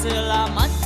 selamat